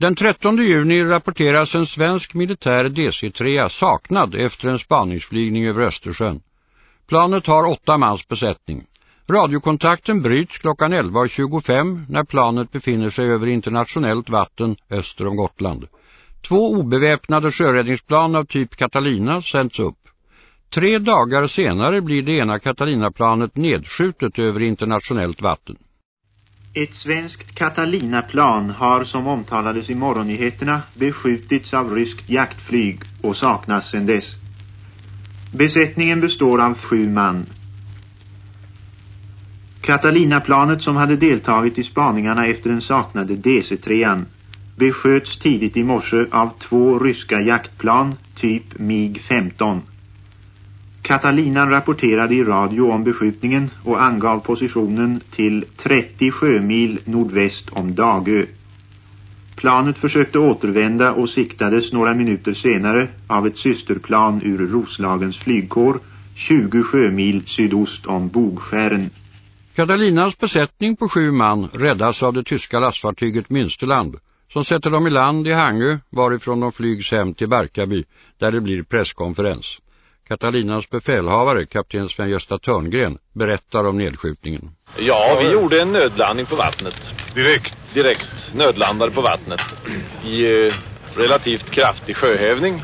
Den 13 juni rapporteras en svensk militär DC-3 saknad efter en spaningsflygning över Östersjön. Planet har åtta mans besättning. Radiokontakten bryts klockan 11.25 när planet befinner sig över internationellt vatten öster om Gotland. Två obeväpnade sjöräddningsplan av typ Catalina sänds upp. Tre dagar senare blir det ena Catalina-planet nedskjutet över internationellt vatten. Ett svenskt Catalina-plan har som omtalades i morgonnyheterna beskjutits av ryskt jaktflyg och saknas sedan dess. Besättningen består av sju man. Catalina-planet som hade deltagit i spaningarna efter den saknade DC-3an besköts tidigt i morse av två ryska jaktplan typ MiG-15. Catalinan rapporterade i radio om beskjutningen och angav positionen till 30 sjömil nordväst om Dagö. Planet försökte återvända och siktades några minuter senare av ett systerplan ur Roslagens flygkår 20 sjömil sydost om Bogskären. Katalinas besättning på sju man räddas av det tyska lastfartyget Münsterland som sätter dem i land i Hangö varifrån de flygs hem till Barkarby där det blir presskonferens. Catalinas befälhavare, kapten Sven-Gösta Törngren, berättar om nedskjutningen. Ja, vi gjorde en nödlandning på vattnet. Direkt? Direkt. Nödlandade på vattnet. I eh, relativt kraftig sjöhävning.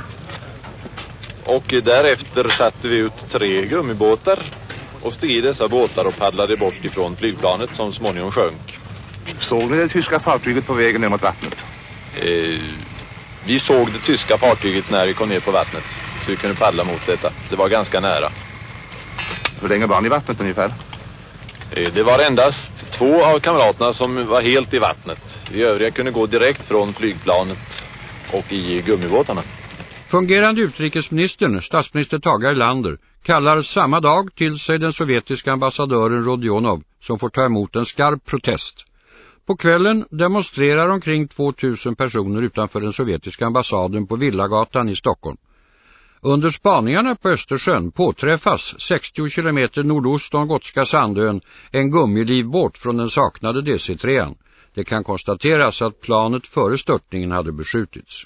Och eh, därefter satte vi ut tre gummibåtar och steg i dessa båtar och paddlade bort ifrån flygplanet som småningom sjönk. Såg ni det tyska fartyget på vägen ner mot vattnet? Eh, vi såg det tyska fartyget när vi kom ner på vattnet. Så vi kunde paddla mot detta. Det var ganska nära. Hur länge var ni i vattnet ungefär? Eh, det var endast två av kamraterna som var helt i vattnet. De övriga kunde gå direkt från flygplanet och i gummibåtarna. Fungerande utrikesministern, statsminister Tage Erlander, kallar samma dag till sig den sovjetiska ambassadören Rodionov som får ta emot en skarp protest. På kvällen demonstrerar omkring 2000 personer utanför den sovjetiska ambassaden på Villagatan i Stockholm. Under spaningarna på Östersjön påträffas 60 kilometer nordost om Gotska Sandön en gummilivbåt från den saknade DC-3an. Det kan konstateras att planet före störtningen hade beskjutits.